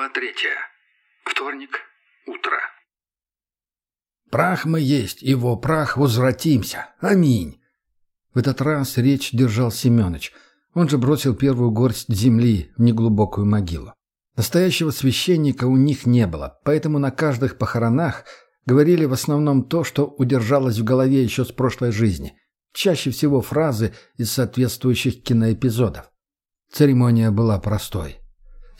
Глава третья. Вторник. Утро. «Прах мы есть, его прах возвратимся. Аминь!» В этот раз речь держал Семенович. Он же бросил первую горсть земли в неглубокую могилу. Настоящего священника у них не было, поэтому на каждых похоронах говорили в основном то, что удержалось в голове еще с прошлой жизни. Чаще всего фразы из соответствующих киноэпизодов. Церемония была простой.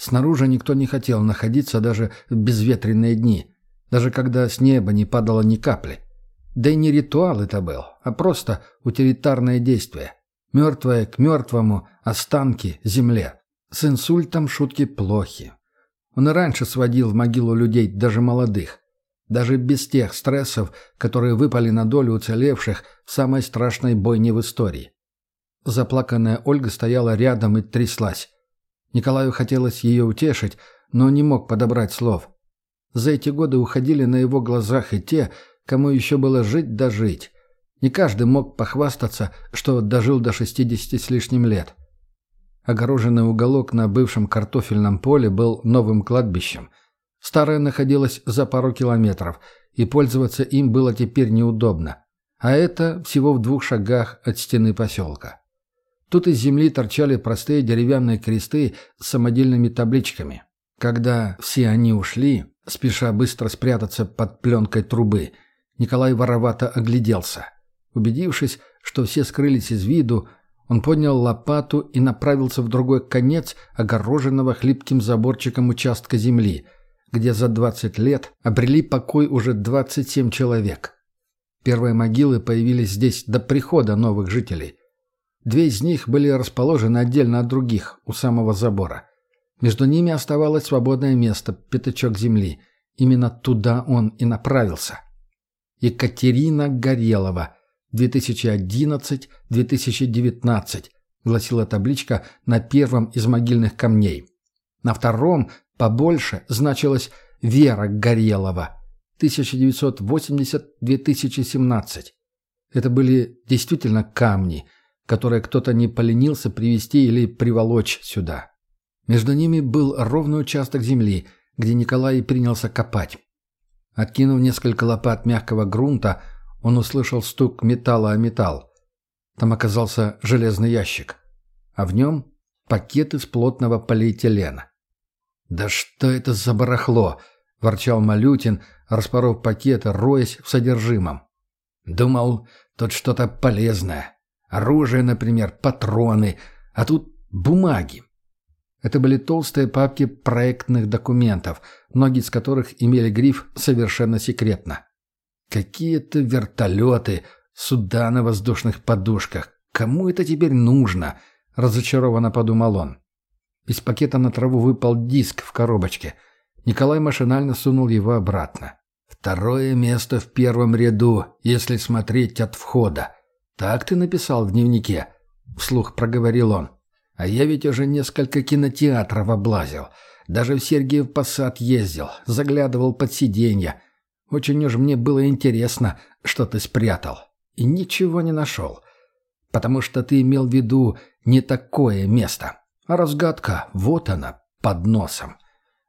Снаружи никто не хотел находиться даже в безветренные дни, даже когда с неба не падало ни капли. Да и не ритуал это был, а просто утилитарное действие. Мертвое к мертвому, останки земле. С инсультом шутки плохи. Он и раньше сводил в могилу людей, даже молодых. Даже без тех стрессов, которые выпали на долю уцелевших в самой страшной бойне в истории. Заплаканная Ольга стояла рядом и тряслась. Николаю хотелось ее утешить, но не мог подобрать слов. За эти годы уходили на его глазах и те, кому еще было жить да жить. Не каждый мог похвастаться, что дожил до 60 с лишним лет. Огороженный уголок на бывшем картофельном поле был новым кладбищем. Старое находилось за пару километров, и пользоваться им было теперь неудобно. А это всего в двух шагах от стены поселка. Тут из земли торчали простые деревянные кресты с самодельными табличками. Когда все они ушли, спеша быстро спрятаться под пленкой трубы, Николай воровато огляделся. Убедившись, что все скрылись из виду, он поднял лопату и направился в другой конец огороженного хлипким заборчиком участка земли – где за 20 лет обрели покой уже 27 человек. Первые могилы появились здесь до прихода новых жителей. Две из них были расположены отдельно от других, у самого забора. Между ними оставалось свободное место, пятачок земли. Именно туда он и направился. Екатерина Горелова, 2011-2019, гласила табличка на первом из могильных камней. На втором Побольше значилось «Вера Горелова», 1980-2017. Это были действительно камни, которые кто-то не поленился привезти или приволочь сюда. Между ними был ровный участок земли, где Николай принялся копать. Откинув несколько лопат мягкого грунта, он услышал стук металла о металл. Там оказался железный ящик, а в нем пакет из плотного полиэтилена. «Да что это за барахло?» – ворчал Малютин, распоров пакет, роясь в содержимом. «Думал, тут что-то полезное. Оружие, например, патроны, а тут бумаги». Это были толстые папки проектных документов, многие из которых имели гриф «Совершенно секретно». Какие-то вертолеты, суда на воздушных подушках. Кому это теперь нужно? Разочарованно подумал он. Из пакета на траву выпал диск в коробочке. Николай машинально сунул его обратно. «Второе место в первом ряду, если смотреть от входа. Так ты написал в дневнике?» Вслух проговорил он. «А я ведь уже несколько кинотеатров облазил. Даже в Сергиев Посад ездил, заглядывал под сиденья. Очень уж мне было интересно, что ты спрятал. И ничего не нашел. Потому что ты имел в виду не такое место. А разгадка, вот она, под носом.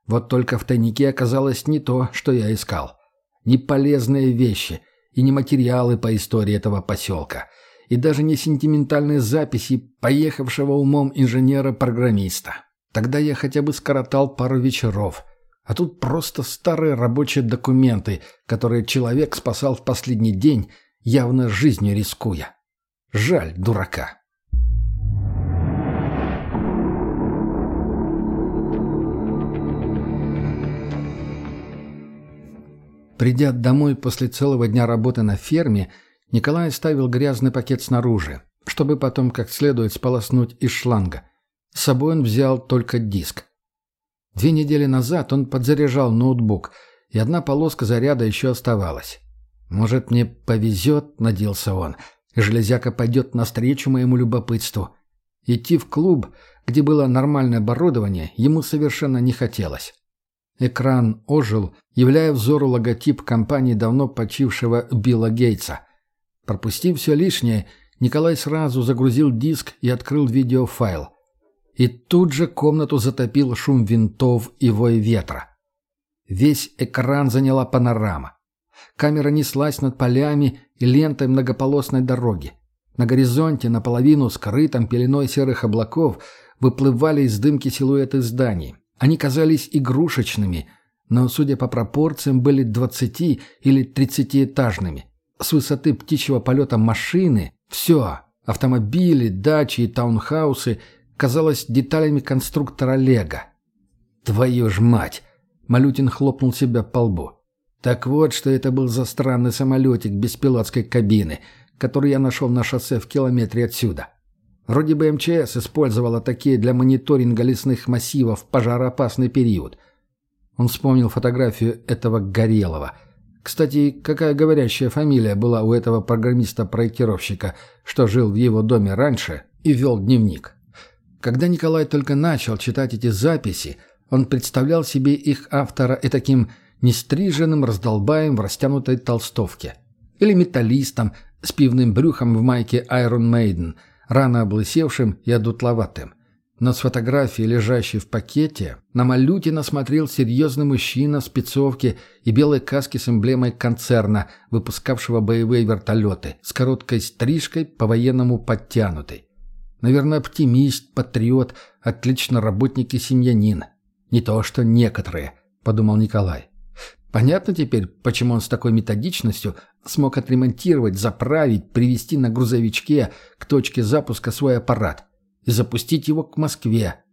Вот только в тайнике оказалось не то, что я искал. Не полезные вещи и не материалы по истории этого поселка. И даже не сентиментальные записи поехавшего умом инженера-программиста. Тогда я хотя бы скоротал пару вечеров. А тут просто старые рабочие документы, которые человек спасал в последний день, явно жизнью рискуя. Жаль дурака. Придя домой после целого дня работы на ферме, Николай оставил грязный пакет снаружи, чтобы потом как следует сполоснуть из шланга. С собой он взял только диск. Две недели назад он подзаряжал ноутбук, и одна полоска заряда еще оставалась. «Может, мне повезет», — надеялся он, — «железяка пойдет навстречу моему любопытству». Идти в клуб, где было нормальное оборудование, ему совершенно не хотелось. Экран ожил, являя взору логотип компании давно почившего Билла Гейтса. Пропустив все лишнее, Николай сразу загрузил диск и открыл видеофайл. И тут же комнату затопил шум винтов и вой ветра. Весь экран заняла панорама. Камера неслась над полями и лентой многополосной дороги. На горизонте, наполовину скрытом пеленой серых облаков, выплывали из дымки силуэты зданий. Они казались игрушечными, но, судя по пропорциям, были двадцати или тридцатиэтажными. С высоты птичьего полета машины все – автомобили, дачи и таунхаусы – казалось деталями конструктора Лего. «Твою ж мать!» – Малютин хлопнул себя по лбу. «Так вот, что это был за странный самолетик без пилотской кабины, который я нашел на шоссе в километре отсюда. Вроде бы МЧС использовала такие для мониторинга лесных массивов в пожароопасный период. Он вспомнил фотографию этого Горелого. Кстати, какая говорящая фамилия была у этого программиста-проектировщика, что жил в его доме раньше и вел дневник. Когда Николай только начал читать эти записи, он представлял себе их автора и таким нестриженным раздолбаем в растянутой толстовке. Или металлистом с пивным брюхом в майке Iron Maiden – рано облысевшим и одутловатым. Но с фотографии, лежащей в пакете, на Малютина смотрел серьезный мужчина в спецовке и белой каске с эмблемой концерна, выпускавшего боевые вертолеты, с короткой стрижкой, по-военному подтянутой. Наверное, оптимист, патриот, отлично работник и семьянин. Не то что некоторые, подумал Николай. Понятно теперь, почему он с такой методичностью смог отремонтировать, заправить, привести на грузовичке к точке запуска свой аппарат и запустить его к Москве.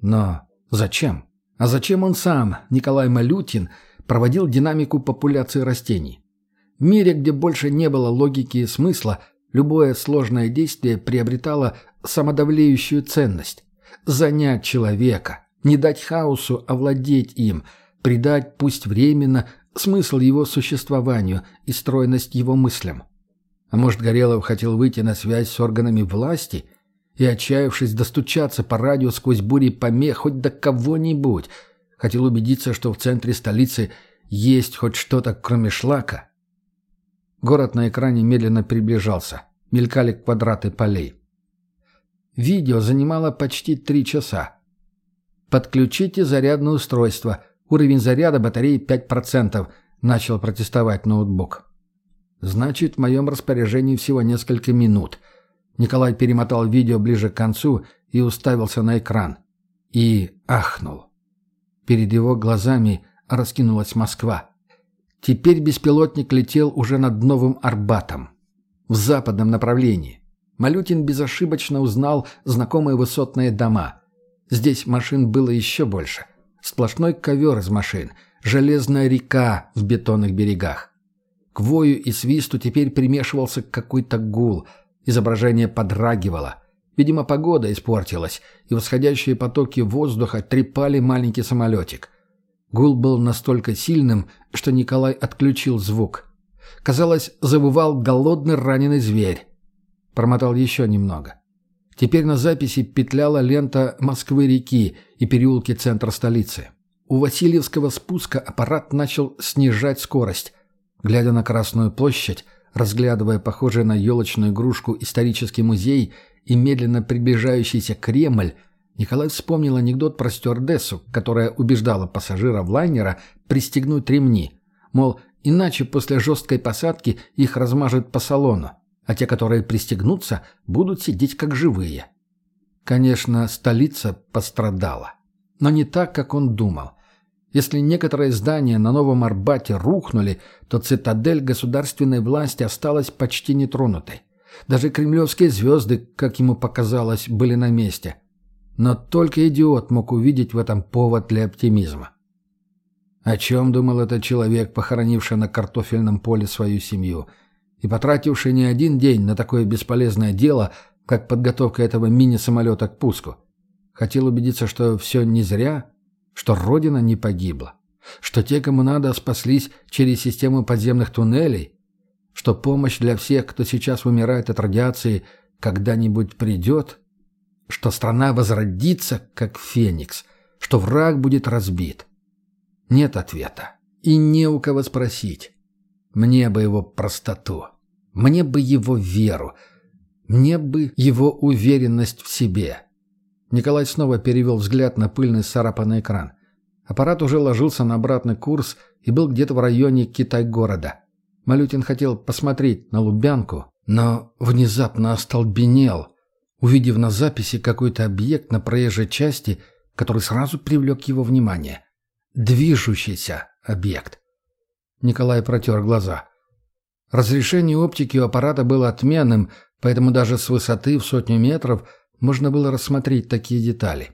Но зачем? А зачем он сам, Николай Малютин, проводил динамику популяции растений? В мире, где больше не было логики и смысла, любое сложное действие приобретало самодавлеющую ценность. Занять человека, не дать хаосу овладеть им – придать, пусть временно, смысл его существованию и стройность его мыслям. А может, Горелов хотел выйти на связь с органами власти и, отчаявшись достучаться по радио сквозь бури помех хоть до кого-нибудь, хотел убедиться, что в центре столицы есть хоть что-то, кроме шлака? Город на экране медленно приближался. Мелькали квадраты полей. Видео занимало почти три часа. «Подключите зарядное устройство», Уровень заряда батареи 5%. Начал протестовать ноутбук. Значит, в моем распоряжении всего несколько минут. Николай перемотал видео ближе к концу и уставился на экран. И ахнул. Перед его глазами раскинулась Москва. Теперь беспилотник летел уже над Новым Арбатом. В западном направлении. Малютин безошибочно узнал знакомые высотные дома. Здесь машин было еще больше. Сплошной ковер из машин, железная река в бетонных берегах. К вою и свисту теперь примешивался какой-то гул. Изображение подрагивало. Видимо, погода испортилась, и восходящие потоки воздуха трепали маленький самолетик. Гул был настолько сильным, что Николай отключил звук. Казалось, завывал голодный раненый зверь. Промотал еще немного. Теперь на записи петляла лента Москвы-реки и переулки центра столицы. У Васильевского спуска аппарат начал снижать скорость. Глядя на Красную площадь, разглядывая похожий на елочную игрушку исторический музей и медленно приближающийся Кремль, Николай вспомнил анекдот про стюардессу, которая убеждала пассажиров лайнера пристегнуть ремни. Мол, иначе после жесткой посадки их размажет по салону а те, которые пристегнутся, будут сидеть как живые. Конечно, столица пострадала. Но не так, как он думал. Если некоторые здания на Новом Арбате рухнули, то цитадель государственной власти осталась почти нетронутой. Даже кремлевские звезды, как ему показалось, были на месте. Но только идиот мог увидеть в этом повод для оптимизма. О чем думал этот человек, похоронивший на картофельном поле свою семью – и потративший не один день на такое бесполезное дело, как подготовка этого мини-самолета к пуску. Хотел убедиться, что все не зря, что Родина не погибла, что те, кому надо, спаслись через систему подземных туннелей, что помощь для всех, кто сейчас умирает от радиации, когда-нибудь придет, что страна возродится, как феникс, что враг будет разбит. Нет ответа. И не у кого спросить. Мне бы его простоту. Мне бы его веру. Мне бы его уверенность в себе. Николай снова перевел взгляд на пыльный сарапанный экран. Аппарат уже ложился на обратный курс и был где-то в районе Китай-города. Малютин хотел посмотреть на Лубянку, но внезапно остолбенел, увидев на записи какой-то объект на проезжей части, который сразу привлек его внимание. Движущийся объект. Николай протер глаза. Разрешение оптики у аппарата было отменным, поэтому даже с высоты в сотню метров можно было рассмотреть такие детали.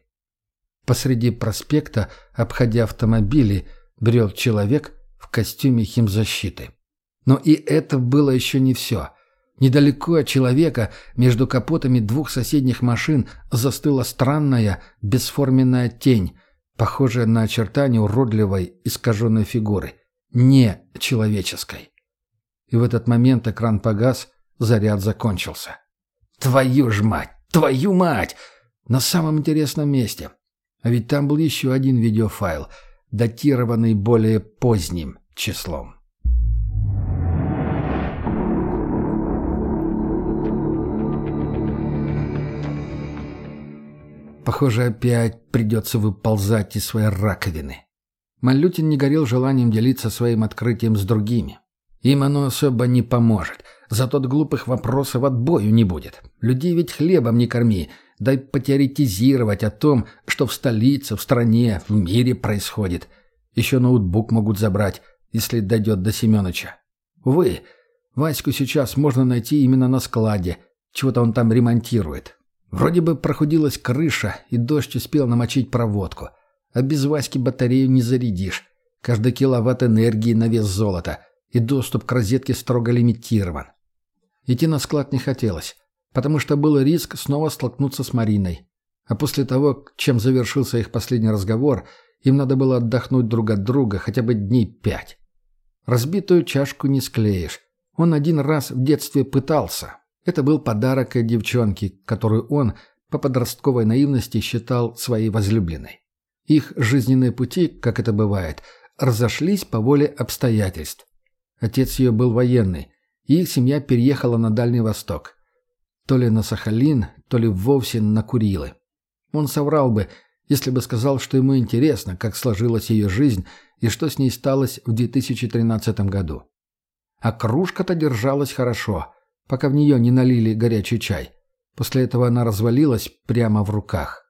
Посреди проспекта, обходя автомобили, брел человек в костюме химзащиты. Но и это было еще не все. Недалеко от человека, между капотами двух соседних машин, застыла странная, бесформенная тень, похожая на очертания уродливой, искаженной фигуры. Не человеческой. И в этот момент экран погас, заряд закончился. «Твою ж мать! Твою мать!» На самом интересном месте. А ведь там был еще один видеофайл, датированный более поздним числом. Похоже, опять придется выползать из своей раковины. Малютин не горел желанием делиться своим открытием с другими. Им оно особо не поможет. Зато от глупых вопросов отбою не будет. Людей ведь хлебом не корми. Дай потеоретизировать о том, что в столице, в стране, в мире происходит. Еще ноутбук могут забрать, если дойдет до Семеновича. Увы, Ваську сейчас можно найти именно на складе. Чего-то он там ремонтирует. Вроде бы прохудилась крыша, и дождь успел намочить проводку. А без Васьки батарею не зарядишь. Каждый киловатт энергии на вес золота и доступ к розетке строго лимитирован. Идти на склад не хотелось, потому что был риск снова столкнуться с Мариной. А после того, чем завершился их последний разговор, им надо было отдохнуть друг от друга хотя бы дней пять. Разбитую чашку не склеишь. Он один раз в детстве пытался. Это был подарок от девчонки, которую он, по подростковой наивности, считал своей возлюбленной. Их жизненные пути, как это бывает, разошлись по воле обстоятельств. Отец ее был военный, и их семья переехала на Дальний Восток. То ли на Сахалин, то ли вовсе на Курилы. Он соврал бы, если бы сказал, что ему интересно, как сложилась ее жизнь и что с ней сталось в 2013 году. А кружка-то держалась хорошо, пока в нее не налили горячий чай. После этого она развалилась прямо в руках.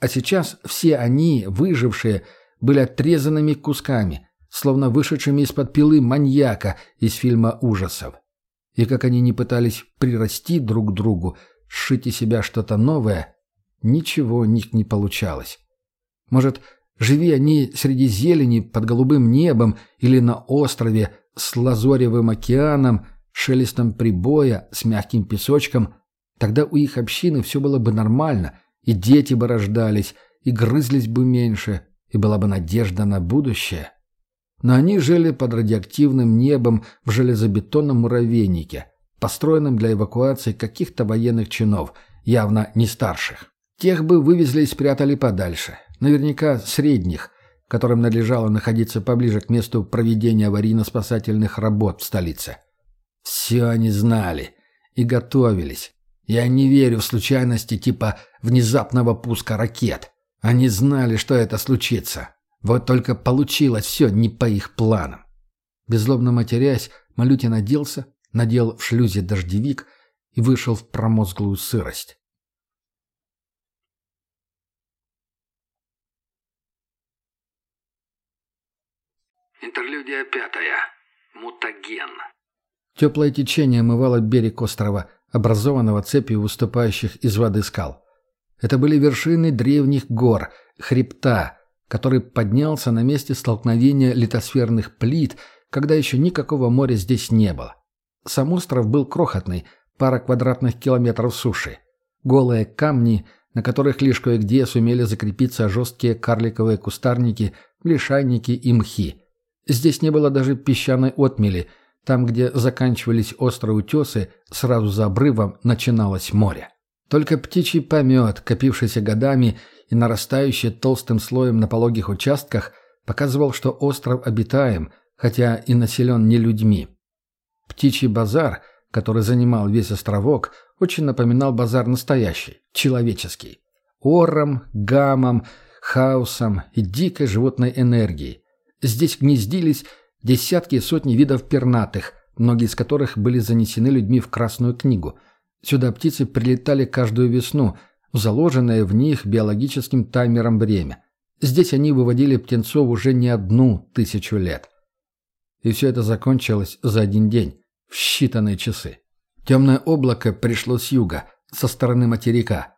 А сейчас все они, выжившие, были отрезанными кусками – словно вышедшими из-под пилы маньяка из фильма ужасов. И как они не пытались прирасти друг к другу, сшить из себя что-то новое, ничего у них не получалось. Может, живи они среди зелени под голубым небом или на острове с лазоревым океаном, шелестом прибоя, с мягким песочком, тогда у их общины все было бы нормально, и дети бы рождались, и грызлись бы меньше, и была бы надежда на будущее но они жили под радиоактивным небом в железобетонном муравейнике, построенном для эвакуации каких-то военных чинов, явно не старших. Тех бы вывезли и спрятали подальше, наверняка средних, которым надлежало находиться поближе к месту проведения аварийно-спасательных работ в столице. Все они знали и готовились. Я не верю в случайности типа внезапного пуска ракет. Они знали, что это случится. Вот только получилось все не по их планам. Беззлобно матерясь, Малютин оделся, надел в шлюзе дождевик и вышел в промозглую сырость. Интерлюдия пятая. Мутаген. Теплое течение омывало берег острова, образованного цепью выступающих из воды скал. Это были вершины древних гор, хребта, который поднялся на месте столкновения литосферных плит, когда еще никакого моря здесь не было. Сам остров был крохотный, пара квадратных километров суши. Голые камни, на которых лишь кое-где сумели закрепиться жесткие карликовые кустарники, лишайники и мхи. Здесь не было даже песчаной отмели, там, где заканчивались острые утесы, сразу за обрывом начиналось море. Только птичий помет, копившийся годами и нарастающий толстым слоем на пологих участках, показывал, что остров обитаем, хотя и населен не людьми. Птичий базар, который занимал весь островок, очень напоминал базар настоящий, человеческий. ором, гамом, хаосом и дикой животной энергией. Здесь гнездились десятки и сотни видов пернатых, многие из которых были занесены людьми в Красную книгу. Сюда птицы прилетали каждую весну, заложенное в них биологическим таймером время. Здесь они выводили птенцов уже не одну тысячу лет. И все это закончилось за один день, в считанные часы. Темное облако пришло с юга, со стороны материка.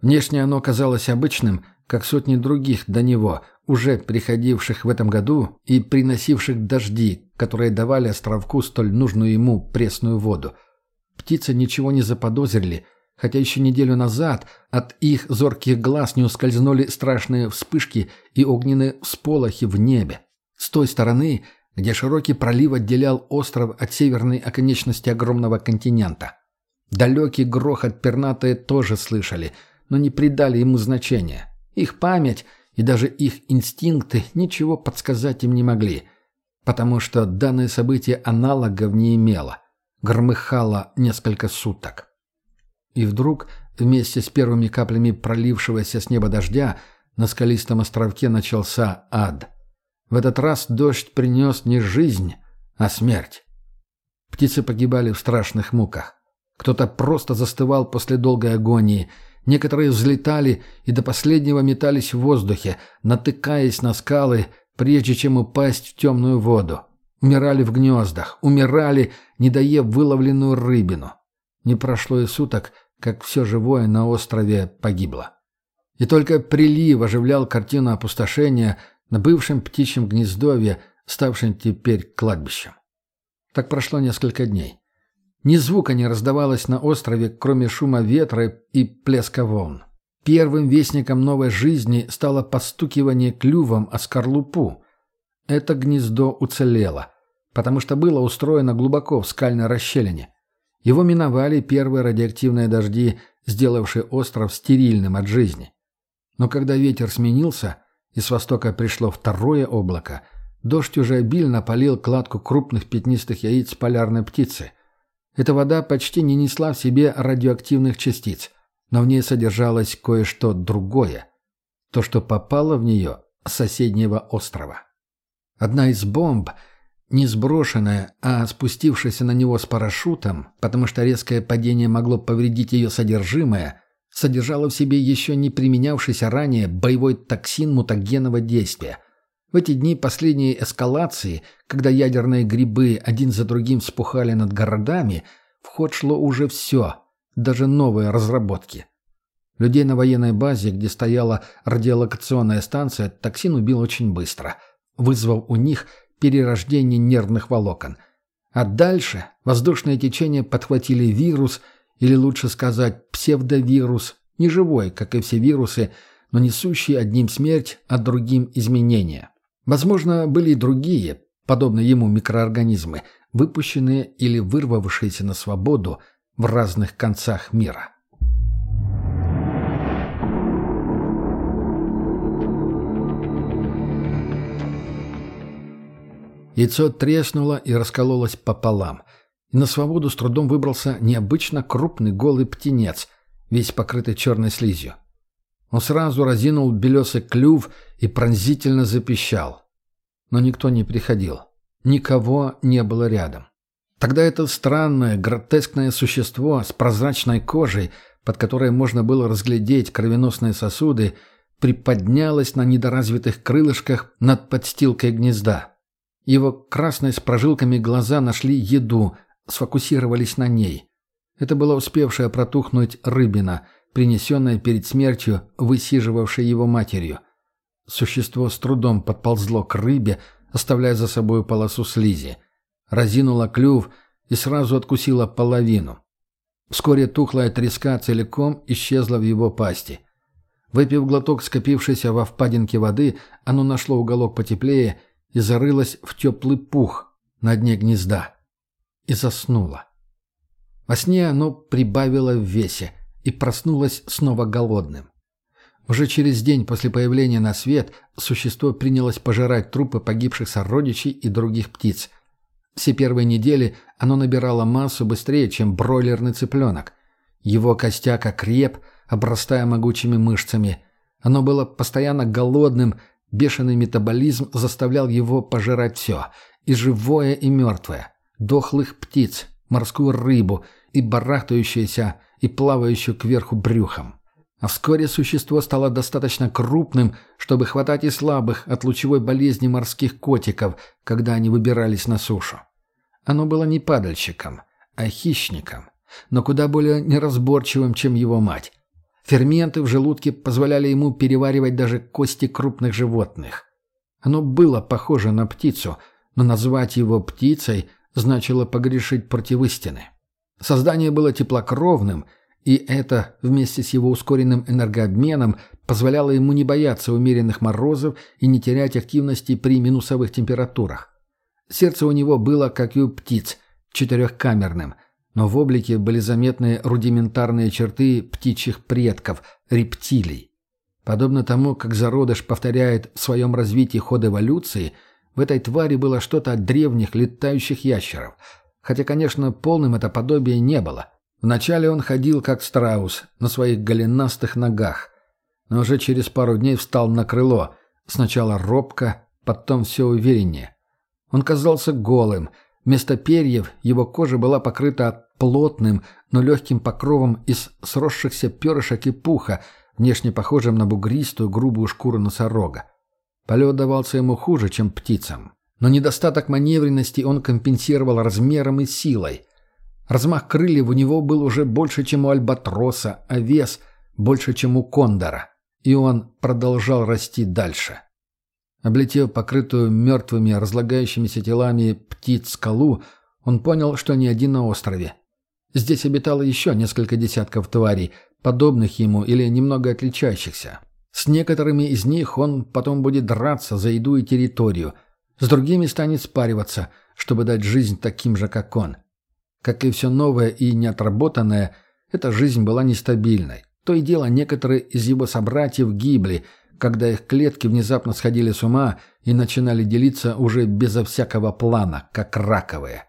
Внешне оно казалось обычным, как сотни других до него, уже приходивших в этом году и приносивших дожди, которые давали островку столь нужную ему пресную воду. Птицы ничего не заподозрили, хотя еще неделю назад от их зорких глаз не ускользнули страшные вспышки и огненные всполохи в небе. С той стороны, где широкий пролив отделял остров от северной оконечности огромного континента. Далекий грохот пернатые тоже слышали, но не придали ему значения. Их память и даже их инстинкты ничего подсказать им не могли, потому что данное событие аналогов не имело. Громыхало несколько суток. И вдруг, вместе с первыми каплями пролившегося с неба дождя, на скалистом островке начался ад. В этот раз дождь принес не жизнь, а смерть. Птицы погибали в страшных муках. Кто-то просто застывал после долгой агонии – Некоторые взлетали и до последнего метались в воздухе, натыкаясь на скалы, прежде чем упасть в темную воду. Умирали в гнездах, умирали, не доев выловленную рыбину. Не прошло и суток, как все живое на острове погибло. И только прилив оживлял картину опустошения на бывшем птичьем гнездовье, ставшем теперь кладбищем. Так прошло несколько дней. Ни звука не раздавалось на острове, кроме шума ветра и плеска волн. Первым вестником новой жизни стало постукивание клювом о скорлупу. Это гнездо уцелело, потому что было устроено глубоко в скальной расщелине. Его миновали первые радиоактивные дожди, сделавшие остров стерильным от жизни. Но когда ветер сменился, и с востока пришло второе облако, дождь уже обильно полил кладку крупных пятнистых яиц полярной птицы – эта вода почти не несла в себе радиоактивных частиц, но в ней содержалось кое-что другое. То, что попало в нее с соседнего острова. Одна из бомб, не сброшенная, а спустившаяся на него с парашютом, потому что резкое падение могло повредить ее содержимое, содержала в себе еще не применявшийся ранее боевой токсин мутагенного действия – в эти дни последней эскалации, когда ядерные грибы один за другим вспухали над городами, в ход шло уже все, даже новые разработки. Людей на военной базе, где стояла радиолокационная станция, токсин убил очень быстро, вызвав у них перерождение нервных волокон. А дальше воздушное течение подхватили вирус, или лучше сказать псевдовирус, не живой, как и все вирусы, но несущий одним смерть, а другим изменения. Возможно, были и другие, подобные ему микроорганизмы, выпущенные или вырвавшиеся на свободу в разных концах мира. Яйцо треснуло и раскололось пополам. И на свободу с трудом выбрался необычно крупный голый птенец, весь покрытый черной слизью. Он сразу разинул белесый клюв и пронзительно запищал. Но никто не приходил. Никого не было рядом. Тогда это странное, гротескное существо с прозрачной кожей, под которой можно было разглядеть кровеносные сосуды, приподнялось на недоразвитых крылышках над подстилкой гнезда. Его красные с прожилками глаза нашли еду, сфокусировались на ней. Это была успевшая протухнуть рыбина – принесенное перед смертью высиживавшей его матерью. Существо с трудом подползло к рыбе, оставляя за собой полосу слизи. Разинуло клюв и сразу откусило половину. Вскоре тухлая треска целиком исчезла в его пасти. Выпив глоток скопившейся во впадинке воды, оно нашло уголок потеплее и зарылось в теплый пух на дне гнезда. И заснуло. Во сне оно прибавило в весе – и проснулась снова голодным. Уже через день после появления на свет существо принялось пожирать трупы погибших сородичей и других птиц. Все первые недели оно набирало массу быстрее, чем бройлерный цыпленок. Его костяк окреп, обрастая могучими мышцами. Оно было постоянно голодным, бешеный метаболизм заставлял его пожирать все, и живое, и мертвое, дохлых птиц, морскую рыбу и барахтающуюся и плавающую кверху брюхом. А вскоре существо стало достаточно крупным, чтобы хватать и слабых от лучевой болезни морских котиков, когда они выбирались на сушу. Оно было не падальщиком, а хищником, но куда более неразборчивым, чем его мать. Ферменты в желудке позволяли ему переваривать даже кости крупных животных. Оно было похоже на птицу, но назвать его птицей значило погрешить против истины. Создание было теплокровным – и это, вместе с его ускоренным энергообменом, позволяло ему не бояться умеренных морозов и не терять активности при минусовых температурах. Сердце у него было, как и у птиц, четырехкамерным, но в облике были заметны рудиментарные черты птичьих предков, рептилий. Подобно тому, как зародыш повторяет в своем развитии ход эволюции, в этой твари было что-то от древних летающих ящеров, хотя, конечно, полным это подобие не было. Вначале он ходил как страус, на своих голенастых ногах, но уже через пару дней встал на крыло, сначала робко, потом все увереннее. Он казался голым, вместо перьев его кожа была покрыта плотным, но легким покровом из сросшихся перышек и пуха, внешне похожим на бугристую грубую шкуру носорога. Полет давался ему хуже, чем птицам. Но недостаток маневренности он компенсировал размером и силой – Размах крыльев у него был уже больше, чем у альбатроса, а вес больше, чем у кондора. И он продолжал расти дальше. Облетев покрытую мертвыми, разлагающимися телами птиц скалу, он понял, что не один на острове. Здесь обитало еще несколько десятков тварей, подобных ему или немного отличающихся. С некоторыми из них он потом будет драться за еду и территорию, с другими станет спариваться, чтобы дать жизнь таким же, как он. Как и все новое и неотработанное, эта жизнь была нестабильной. То и дело, некоторые из его собратьев гибли, когда их клетки внезапно сходили с ума и начинали делиться уже безо всякого плана, как раковые.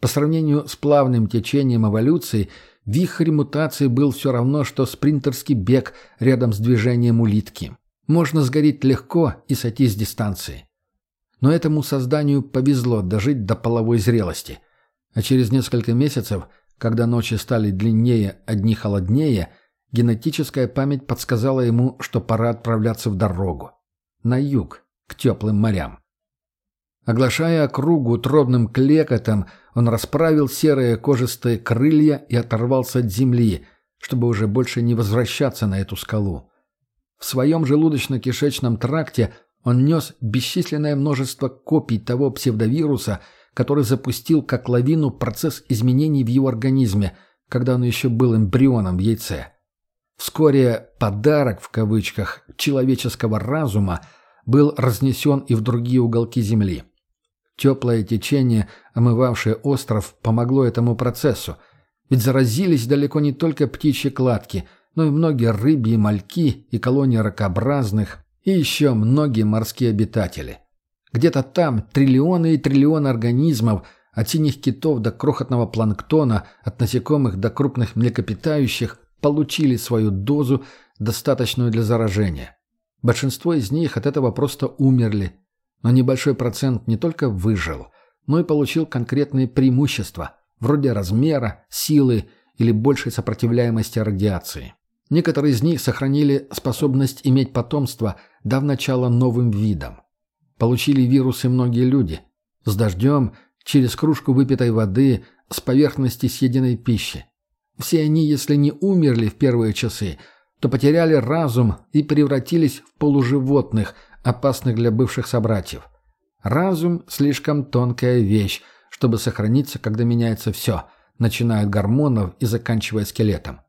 По сравнению с плавным течением эволюции, вихрь мутации был все равно, что спринтерский бег рядом с движением улитки. Можно сгореть легко и сойти с дистанции. Но этому созданию повезло дожить до половой зрелости – а через несколько месяцев, когда ночи стали длиннее, а дни холоднее, генетическая память подсказала ему, что пора отправляться в дорогу. На юг, к теплым морям. Оглашая округу утробным клекотом, он расправил серые кожистые крылья и оторвался от земли, чтобы уже больше не возвращаться на эту скалу. В своем желудочно-кишечном тракте он нес бесчисленное множество копий того псевдовируса, который запустил как лавину процесс изменений в его организме, когда он еще был эмбрионом в яйце. Вскоре «подарок» в кавычках человеческого разума был разнесен и в другие уголки Земли. Теплое течение, омывавшее остров, помогло этому процессу, ведь заразились далеко не только птичьи кладки, но и многие рыбьи мальки и колонии ракообразных, и еще многие морские обитатели – где-то там триллионы и триллионы организмов, от синих китов до крохотного планктона, от насекомых до крупных млекопитающих, получили свою дозу, достаточную для заражения. Большинство из них от этого просто умерли, но небольшой процент не только выжил, но и получил конкретные преимущества, вроде размера, силы или большей сопротивляемости радиации. Некоторые из них сохранили способность иметь потомство, дав начало новым видам. Получили вирусы многие люди. С дождем, через кружку выпитой воды, с поверхности съеденной пищи. Все они, если не умерли в первые часы, то потеряли разум и превратились в полуживотных, опасных для бывших собратьев. Разум – слишком тонкая вещь, чтобы сохраниться, когда меняется все, начиная от гормонов и заканчивая скелетом.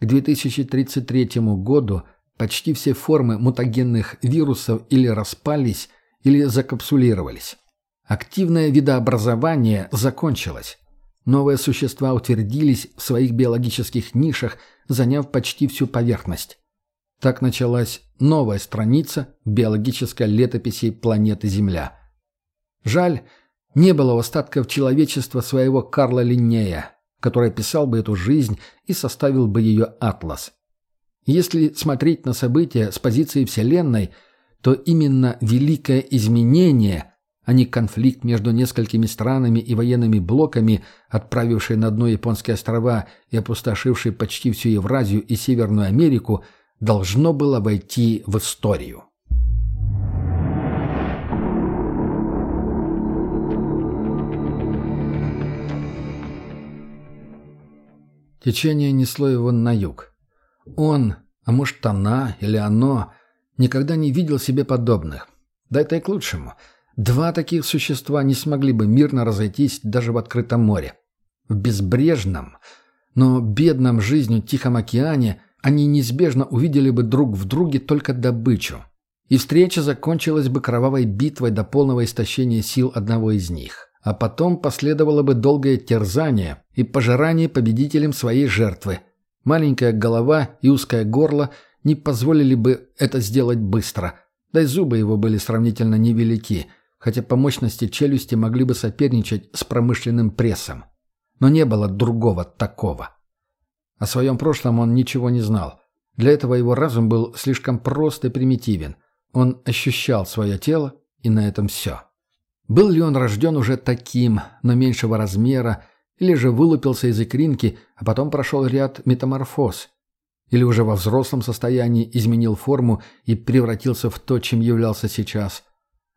К 2033 году Почти все формы мутагенных вирусов или распались, или закапсулировались. Активное видообразование закончилось. Новые существа утвердились в своих биологических нишах, заняв почти всю поверхность. Так началась новая страница биологической летописи планеты Земля. Жаль, не было у остатков человечества своего Карла Линнея, который описал бы эту жизнь и составил бы ее атлас. Если смотреть на события с позиции Вселенной, то именно великое изменение, а не конфликт между несколькими странами и военными блоками, отправивший на дно японские острова и опустошивший почти всю Евразию и Северную Америку, должно было войти в историю. Течение несло его на юг. Он, а может она или оно, никогда не видел себе подобных. Да это и к лучшему. Два таких существа не смогли бы мирно разойтись даже в открытом море. В безбрежном, но бедном жизнью Тихом океане они неизбежно увидели бы друг в друге только добычу. И встреча закончилась бы кровавой битвой до полного истощения сил одного из них а потом последовало бы долгое терзание и пожирание победителем своей жертвы. Маленькая голова и узкое горло не позволили бы это сделать быстро, да и зубы его были сравнительно невелики, хотя по мощности челюсти могли бы соперничать с промышленным прессом. Но не было другого такого. О своем прошлом он ничего не знал. Для этого его разум был слишком прост и примитивен. Он ощущал свое тело, и на этом все. Был ли он рожден уже таким, но меньшего размера, или же вылупился из икринки, а потом прошел ряд метаморфоз? Или уже во взрослом состоянии изменил форму и превратился в то, чем являлся сейчас?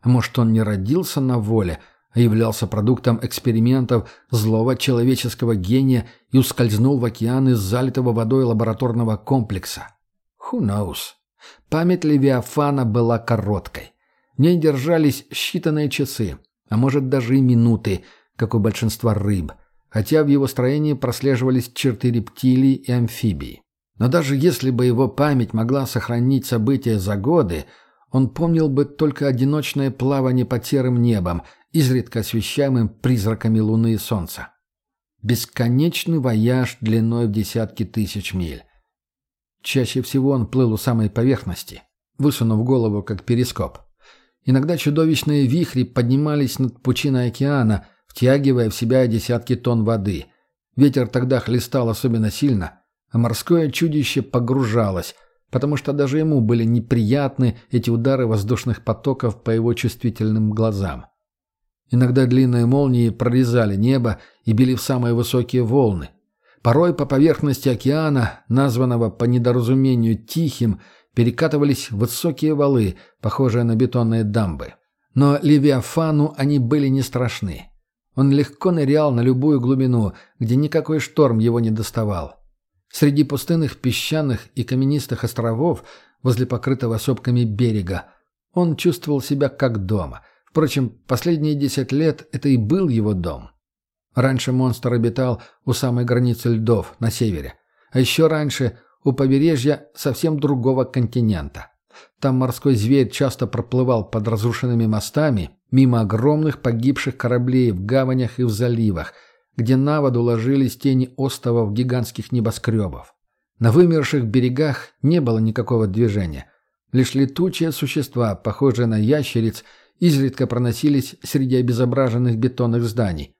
Может, он не родился на воле, а являлся продуктом экспериментов злого человеческого гения и ускользнул в океан из залитого водой лабораторного комплекса? Who knows? Память Левиафана была короткой. В ней держались считанные часы, а может даже и минуты, как у большинства рыб, хотя в его строении прослеживались черты рептилий и амфибий. Но даже если бы его память могла сохранить события за годы, он помнил бы только одиночное плавание под серым небом, изредка освещаемым призраками луны и солнца. Бесконечный вояж длиной в десятки тысяч миль. Чаще всего он плыл у самой поверхности, высунув голову, как перископ. Иногда чудовищные вихри поднимались над пучиной океана, втягивая в себя десятки тонн воды. Ветер тогда хлестал особенно сильно, а морское чудище погружалось, потому что даже ему были неприятны эти удары воздушных потоков по его чувствительным глазам. Иногда длинные молнии прорезали небо и били в самые высокие волны. Порой по поверхности океана, названного по недоразумению Тихим, перекатывались высокие валы, похожие на бетонные дамбы. Но Левиафану они были не страшны. Он легко нырял на любую глубину, где никакой шторм его не доставал. Среди пустынных песчаных и каменистых островов, возле покрытого сопками берега, он чувствовал себя как дома. Впрочем, последние десять лет это и был его дом. Раньше монстр обитал у самой границы льдов, на севере. А еще раньше у побережья совсем другого континента. Там морской зверь часто проплывал под разрушенными мостами, мимо огромных погибших кораблей в гаванях и в заливах, где на воду ложились тени островов гигантских небоскребов. На вымерших берегах не было никакого движения. Лишь летучие существа, похожие на ящериц, изредка проносились среди обезображенных бетонных зданий.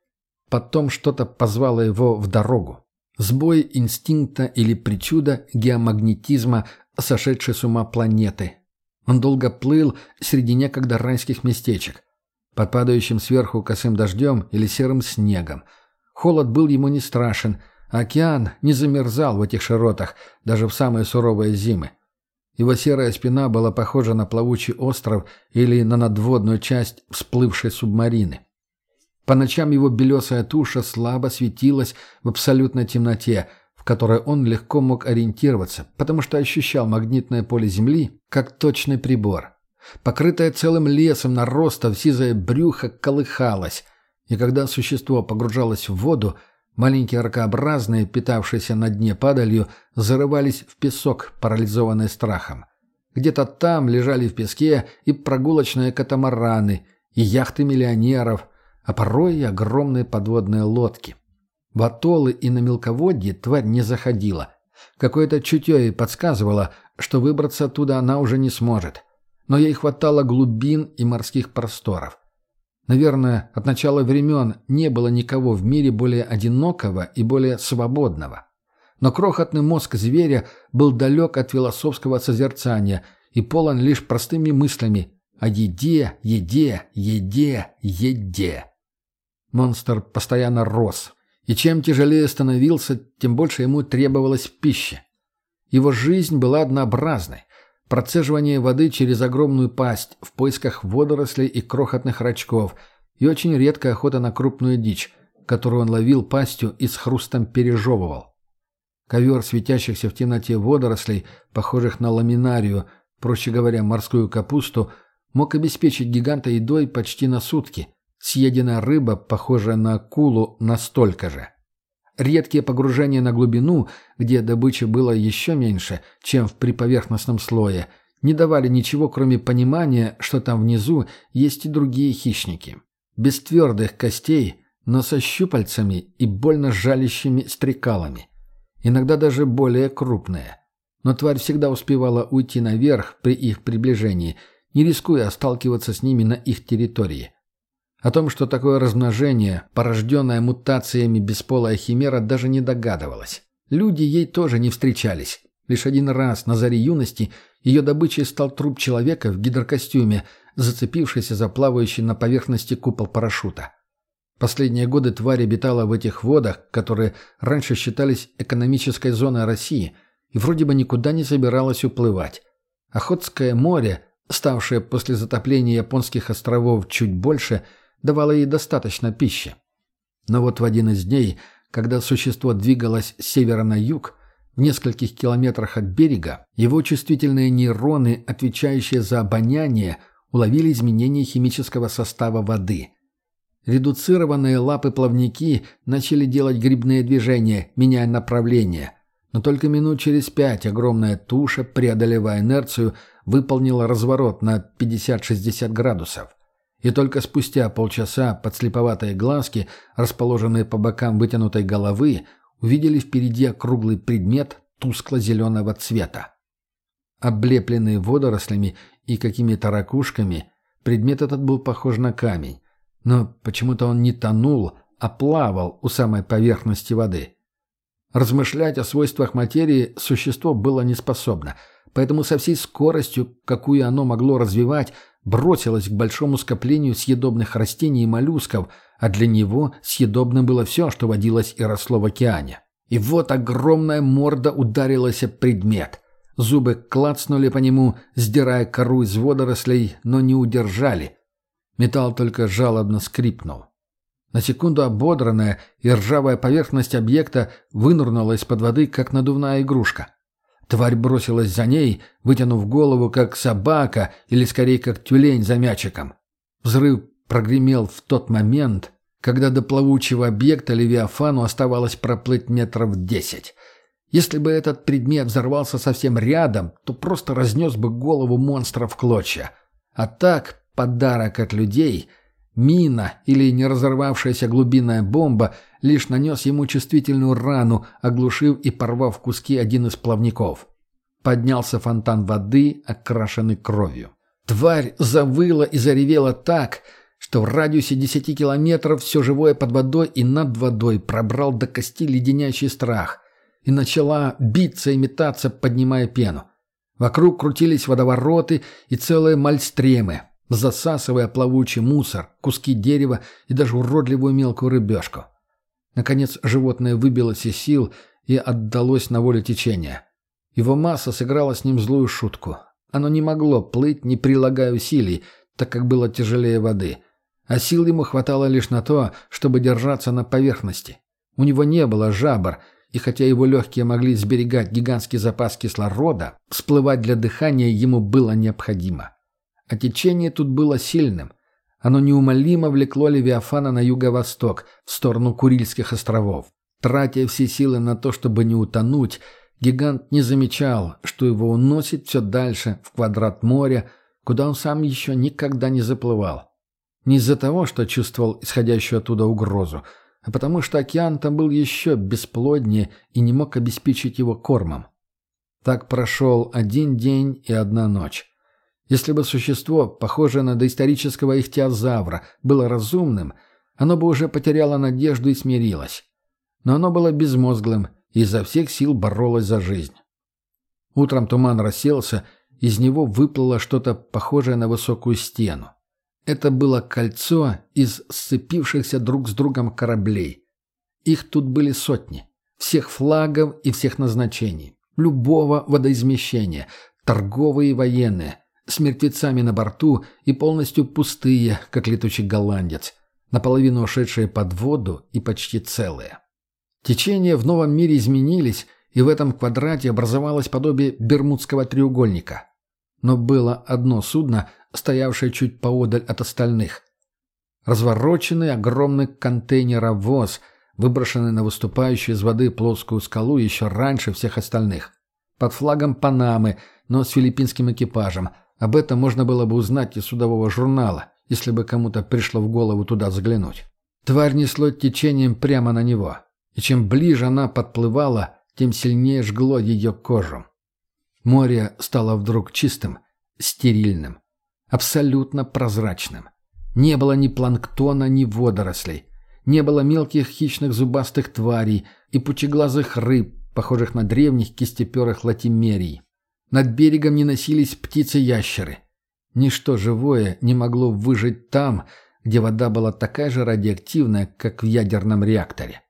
Потом что-то позвало его в дорогу. Сбой инстинкта или причуда геомагнетизма, сошедшей с ума планеты. Он долго плыл среди некогда райских местечек, под падающим сверху косым дождем или серым снегом. Холод был ему не страшен, океан не замерзал в этих широтах, даже в самые суровые зимы. Его серая спина была похожа на плавучий остров или на надводную часть всплывшей субмарины. По ночам его белесая туша слабо светилась в абсолютной темноте, в которой он легко мог ориентироваться, потому что ощущал магнитное поле Земли как точный прибор. Покрытое целым лесом наростов сизое брюхо колыхалось, и когда существо погружалось в воду, маленькие ракообразные, питавшиеся на дне падалью, зарывались в песок, парализованные страхом. Где-то там лежали в песке и прогулочные катамараны, и яхты миллионеров – а порой и огромные подводные лодки. В атоллы и на мелководье тварь не заходила. Какое-то чутье ей подсказывало, что выбраться оттуда она уже не сможет. Но ей хватало глубин и морских просторов. Наверное, от начала времен не было никого в мире более одинокого и более свободного. Но крохотный мозг зверя был далек от философского созерцания и полон лишь простыми мыслями о еде, еде, еде, еде. Монстр постоянно рос, и чем тяжелее становился, тем больше ему требовалось пищи. Его жизнь была однообразной. Процеживание воды через огромную пасть в поисках водорослей и крохотных рачков, и очень редкая охота на крупную дичь, которую он ловил пастью и с хрустом пережевывал. Ковер светящихся в темноте водорослей, похожих на ламинарию, проще говоря, морскую капусту, мог обеспечить гиганта едой почти на сутки. Съеденная рыба, похожая на акулу, настолько же. Редкие погружения на глубину, где добычи было еще меньше, чем в приповерхностном слое, не давали ничего, кроме понимания, что там внизу есть и другие хищники. Без твердых костей, но со щупальцами и больно жалящими стрекалами. Иногда даже более крупные. Но тварь всегда успевала уйти наверх при их приближении, не рискуя сталкиваться с ними на их территории. О том, что такое размножение, порожденное мутациями бесполая химера, даже не догадывалась. Люди ей тоже не встречались. Лишь один раз на заре юности ее добычей стал труп человека в гидрокостюме, зацепившийся за плавающий на поверхности купол парашюта. Последние годы тварь обитала в этих водах, которые раньше считались экономической зоной России, и вроде бы никуда не собиралась уплывать. Охотское море, ставшее после затопления японских островов чуть больше – давала ей достаточно пищи. Но вот в один из дней, когда существо двигалось с севера на юг, в нескольких километрах от берега, его чувствительные нейроны, отвечающие за обоняние, уловили изменения химического состава воды. Редуцированные лапы-плавники начали делать грибные движения, меняя направление. Но только минут через пять огромная туша, преодолевая инерцию, выполнила разворот на 50-60 градусов. И только спустя полчаса подслеповатые глазки, расположенные по бокам вытянутой головы, увидели впереди округлый предмет тускло-зеленого цвета. Облепленный водорослями и какими-то ракушками, предмет этот был похож на камень. Но почему-то он не тонул, а плавал у самой поверхности воды. Размышлять о свойствах материи существо было не способно, поэтому со всей скоростью, какую оно могло развивать, бросилась к большому скоплению съедобных растений и моллюсков, а для него съедобным было все, что водилось и росло в океане. И вот огромная морда ударилась об предмет. Зубы клацнули по нему, сдирая кору из водорослей, но не удержали. Металл только жалобно скрипнул. На секунду ободранная и ржавая поверхность объекта вынурнула из-под воды, как надувная игрушка. Тварь бросилась за ней, вытянув голову, как собака, или скорее, как тюлень за мячиком. Взрыв прогремел в тот момент, когда до плавучего объекта Левиафану оставалось проплыть метров десять. Если бы этот предмет взорвался совсем рядом, то просто разнес бы голову монстра в клочья. А так, подарок от людей — Мина или не разорвавшаяся глубинная бомба лишь нанес ему чувствительную рану, оглушив и порвав в куски один из плавников. Поднялся фонтан воды, окрашенный кровью. Тварь завыла и заревела так, что в радиусе десяти километров все живое под водой и над водой пробрал до кости леденящий страх и начала биться и метаться, поднимая пену. Вокруг крутились водовороты и целые мальстремы, засасывая плавучий мусор, куски дерева и даже уродливую мелкую рыбешку. Наконец животное выбилось из сил и отдалось на волю течения. Его масса сыграла с ним злую шутку. Оно не могло плыть, не прилагая усилий, так как было тяжелее воды. А сил ему хватало лишь на то, чтобы держаться на поверхности. У него не было жабр, и хотя его легкие могли сберегать гигантский запас кислорода, всплывать для дыхания ему было необходимо. А течение тут было сильным. Оно неумолимо влекло Левиафана на юго-восток, в сторону Курильских островов. Тратя все силы на то, чтобы не утонуть, гигант не замечал, что его уносит все дальше, в квадрат моря, куда он сам еще никогда не заплывал. Не из-за того, что чувствовал исходящую оттуда угрозу, а потому что океан там был еще бесплоднее и не мог обеспечить его кормом. Так прошел один день и одна ночь. Если бы существо, похожее на доисторического ихтиозавра, было разумным, оно бы уже потеряло надежду и смирилось. Но оно было безмозглым и изо всех сил боролась за жизнь. Утром туман расселся, из него выплыло что-то похожее на высокую стену. Это было кольцо из сцепившихся друг с другом кораблей. Их тут были сотни. Всех флагов и всех назначений. Любого водоизмещения. Торговые и военные. С мертвецами на борту и полностью пустые, как летучий голландец. Наполовину ушедшие под воду и почти целые. Течения в новом мире изменились, и в этом квадрате образовалось подобие Бермудского треугольника. Но было одно судно, стоявшее чуть поодаль от остальных. Развороченный огромный контейнеровоз, выброшенный на выступающую из воды плоскую скалу еще раньше всех остальных. Под флагом Панамы, но с филиппинским экипажем. Об этом можно было бы узнать из судового журнала, если бы кому-то пришло в голову туда заглянуть. Тварь несло течением прямо на него. И чем ближе она подплывала, тем сильнее жгло ее кожу. Море стало вдруг чистым, стерильным. Абсолютно прозрачным. Не было ни планктона, ни водорослей. Не было мелких хищных зубастых тварей и пучеглазых рыб, похожих на древних кистеперых латимерий. Над берегом не носились птицы-ящеры. Ничто живое не могло выжить там, где вода была такая же радиоактивная, как в ядерном реакторе.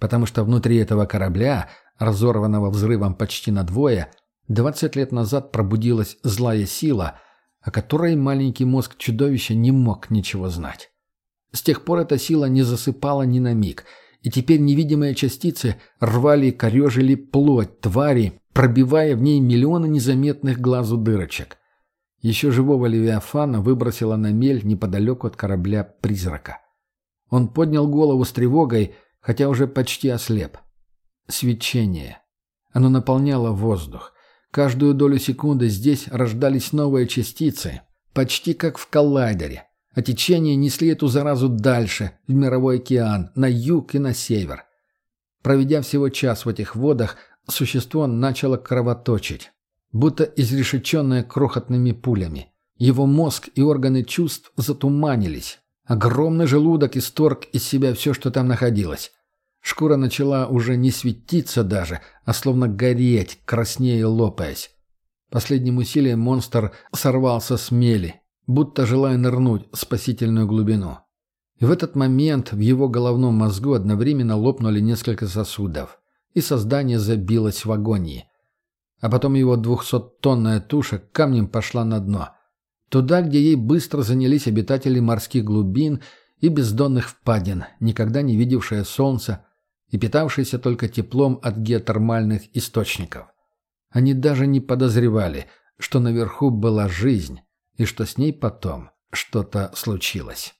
Потому что внутри этого корабля, разорванного взрывом почти надвое, 20 лет назад пробудилась злая сила, о которой маленький мозг чудовища не мог ничего знать. С тех пор эта сила не засыпала ни на миг, и теперь невидимые частицы рвали и корежили плоть твари, пробивая в ней миллионы незаметных глазу дырочек. Еще живого Левиафана выбросило на мель неподалеку от корабля «Призрака». Он поднял голову с тревогой, хотя уже почти ослеп. Свечение. Оно наполняло воздух. Каждую долю секунды здесь рождались новые частицы, почти как в коллайдере, а течения несли эту заразу дальше, в мировой океан, на юг и на север. Проведя всего час в этих водах, существо начало кровоточить, будто изрешеченное крохотными пулями. Его мозг и органы чувств затуманились. Огромный желудок исторг из себя все, что там находилось. Шкура начала уже не светиться даже, а словно гореть, краснее лопаясь. Последним усилием монстр сорвался с мели, будто желая нырнуть в спасительную глубину. И в этот момент в его головном мозгу одновременно лопнули несколько сосудов, и создание забилось в агонии. А потом его двухсоттонная туша камнем пошла на дно. Туда, где ей быстро занялись обитатели морских глубин и бездонных впадин, никогда не видевшее солнца, и питавшийся только теплом от геотермальных источников. Они даже не подозревали, что наверху была жизнь, и что с ней потом что-то случилось.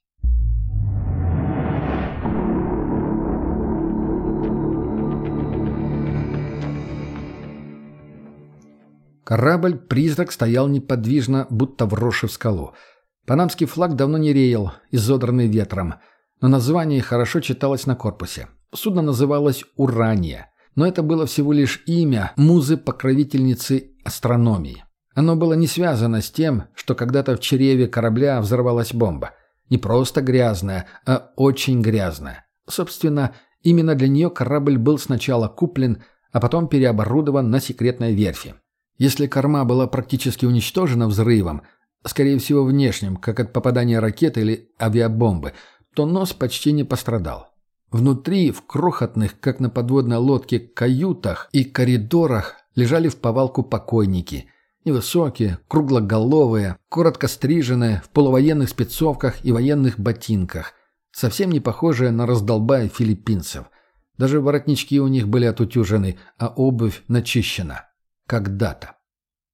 Корабль-призрак стоял неподвижно, будто вросший в скалу. Панамский флаг давно не реял, изодранный ветром, но название хорошо читалось на корпусе. Судно называлось «Урания», но это было всего лишь имя музы-покровительницы астрономии. Оно было не связано с тем, что когда-то в чреве корабля взорвалась бомба. Не просто грязная, а очень грязная. Собственно, именно для нее корабль был сначала куплен, а потом переоборудован на секретной верфи. Если корма была практически уничтожена взрывом, скорее всего внешним, как от попадания ракеты или авиабомбы, то нос почти не пострадал. Внутри, в крохотных, как на подводной лодке, каютах и коридорах лежали в повалку покойники. Невысокие, круглоголовые, коротко стриженные, в полувоенных спецовках и военных ботинках. Совсем не похожие на раздолбая филиппинцев. Даже воротнички у них были отутюжены, а обувь начищена. Когда-то.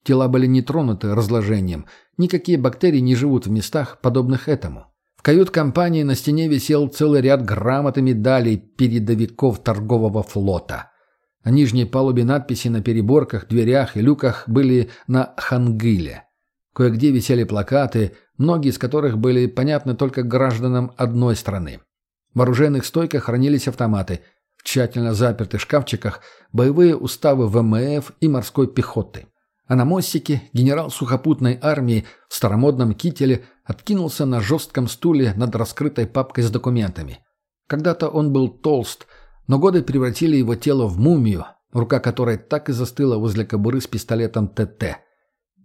Тела были не тронуты разложением. Никакие бактерии не живут в местах, подобных этому. В кают-компании на стене висел целый ряд грамот и медалей передовиков торгового флота. На нижней палубе надписи на переборках, дверях и люках были на хангыле. Кое-где висели плакаты, многие из которых были понятны только гражданам одной страны. В оружейных стойках хранились автоматы, тщательно запертых шкафчиках боевые уставы ВМФ и морской пехоты. А на мостике генерал сухопутной армии в старомодном кителе откинулся на жестком стуле над раскрытой папкой с документами. Когда-то он был толст, но годы превратили его тело в мумию, рука которой так и застыла возле кобуры с пистолетом ТТ.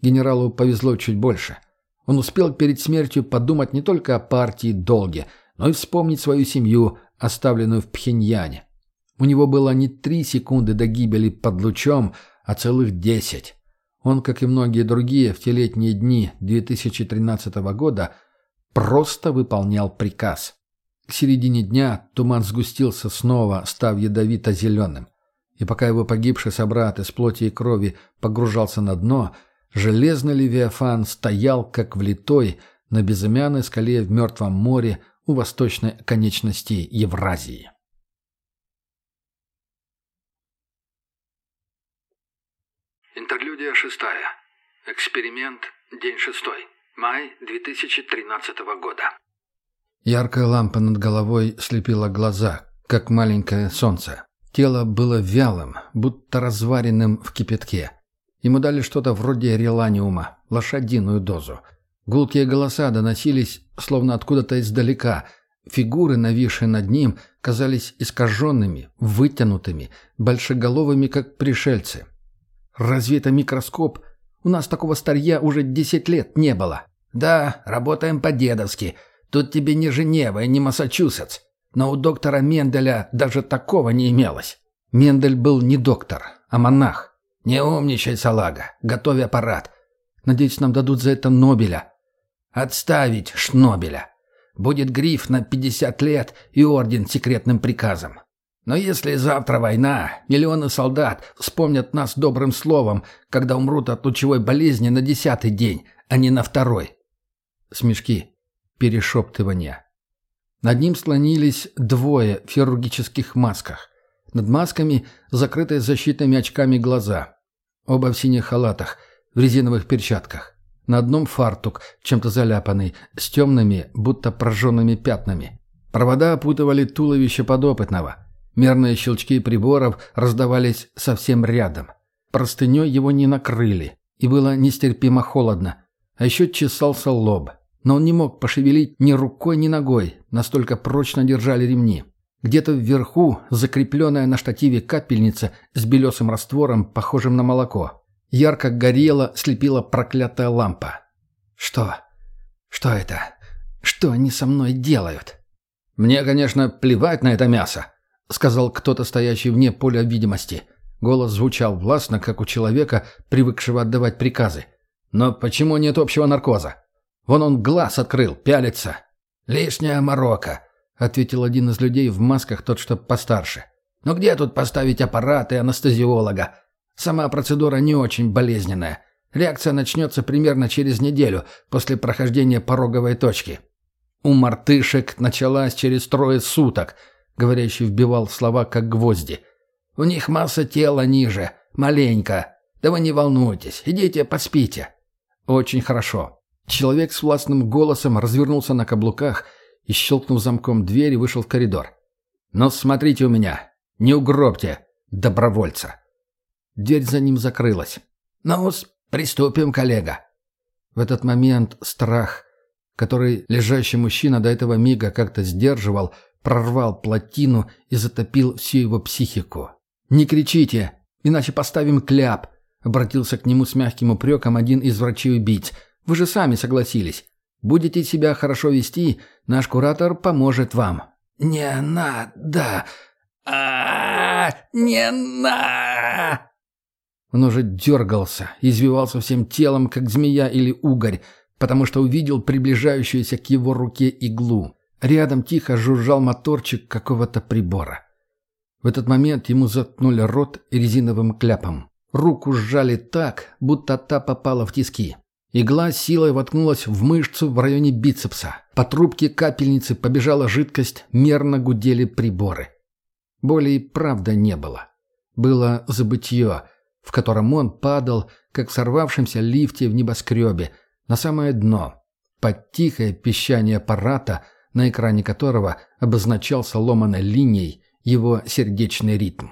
Генералу повезло чуть больше. Он успел перед смертью подумать не только о партии долге, но и вспомнить свою семью, оставленную в Пхеньяне. У него было не три секунды до гибели под лучом, а целых десять. Он, как и многие другие в те летние дни 2013 года, просто выполнял приказ. К середине дня туман сгустился снова, став ядовито-зеленым. И пока его погибший собрат из плоти и крови погружался на дно, железный левиафан стоял, как влитой, на безымянной скале в Мертвом море у восточной конечности Евразии. Интерлюдия шестая. Эксперимент. День шестой. Май 2013 года. Яркая лампа над головой слепила глаза, как маленькое солнце. Тело было вялым, будто разваренным в кипятке. Ему дали что-то вроде реланиума, лошадиную дозу. Гулкие голоса доносились, словно откуда-то издалека. Фигуры, нависшие над ним, казались искаженными, вытянутыми, большеголовыми, как пришельцы. «Разве это микроскоп? У нас такого старья уже десять лет не было». «Да, работаем по-дедовски. Тут тебе не Женева и не Массачусетс. Но у доктора Менделя даже такого не имелось». Мендель был не доктор, а монах. «Не умничай, салага. Готовь аппарат. Надеюсь, нам дадут за это Нобеля». «Отставить Шнобеля. Будет гриф на 50 лет и орден секретным приказом. Но если завтра война, миллионы солдат вспомнят нас добрым словом, когда умрут от лучевой болезни на десятый день, а не на второй. Смешки. Перешептывания. Над ним склонились двое в хирургических масках. Над масками закрытые защитными очками глаза. Оба в синих халатах, в резиновых перчатках. На одном фартук, чем-то заляпанный, с темными, будто прожженными пятнами. Провода опутывали туловище подопытного – Мерные щелчки приборов раздавались совсем рядом. Простыней его не накрыли, и было нестерпимо холодно. А еще чесался лоб. Но он не мог пошевелить ни рукой, ни ногой, настолько прочно держали ремни. Где-то вверху закрепленная на штативе капельница с белесым раствором, похожим на молоко. Ярко горела, слепила проклятая лампа. «Что? Что это? Что они со мной делают?» «Мне, конечно, плевать на это мясо», — сказал кто-то, стоящий вне поля видимости. Голос звучал властно, как у человека, привыкшего отдавать приказы. «Но почему нет общего наркоза? Вон он глаз открыл, пялится». «Лишняя морока», — ответил один из людей в масках, тот, что постарше. «Но где тут поставить аппараты анестезиолога? Сама процедура не очень болезненная. Реакция начнется примерно через неделю после прохождения пороговой точки». У мартышек началась через трое суток — Говорящий вбивал слова, как гвозди. «У них масса тела ниже. Маленько. Да вы не волнуйтесь. Идите, поспите». «Очень хорошо». Человек с властным голосом развернулся на каблуках и, щелкнув замком двери, вышел в коридор. «Но смотрите у меня. Не угробьте добровольца». Дверь за ним закрылась. ну приступим, коллега». В этот момент страх, который лежащий мужчина до этого мига как-то сдерживал, прорвал плотину и затопил всю его психику. «Не кричите, иначе поставим кляп», — обратился к нему с мягким упреком один из врачей-убийц. «Вы же сами согласились. Будете себя хорошо вести, наш куратор поможет вам». «Не надо! а, Не на!» Он уже дергался, извивался всем телом, как змея или угорь, потому что увидел приближающуюся к его руке иглу. Рядом тихо жужжал моторчик какого-то прибора. В этот момент ему заткнули рот резиновым кляпом. Руку сжали так, будто та попала в тиски. Игла силой воткнулась в мышцу в районе бицепса. По трубке капельницы побежала жидкость, мерно гудели приборы. Боли и правда не было. Было забытье, в котором он падал, как в сорвавшемся лифте в небоскребе, на самое дно, под тихое пищание аппарата – на экране которого обозначался ломаной линией его сердечный ритм.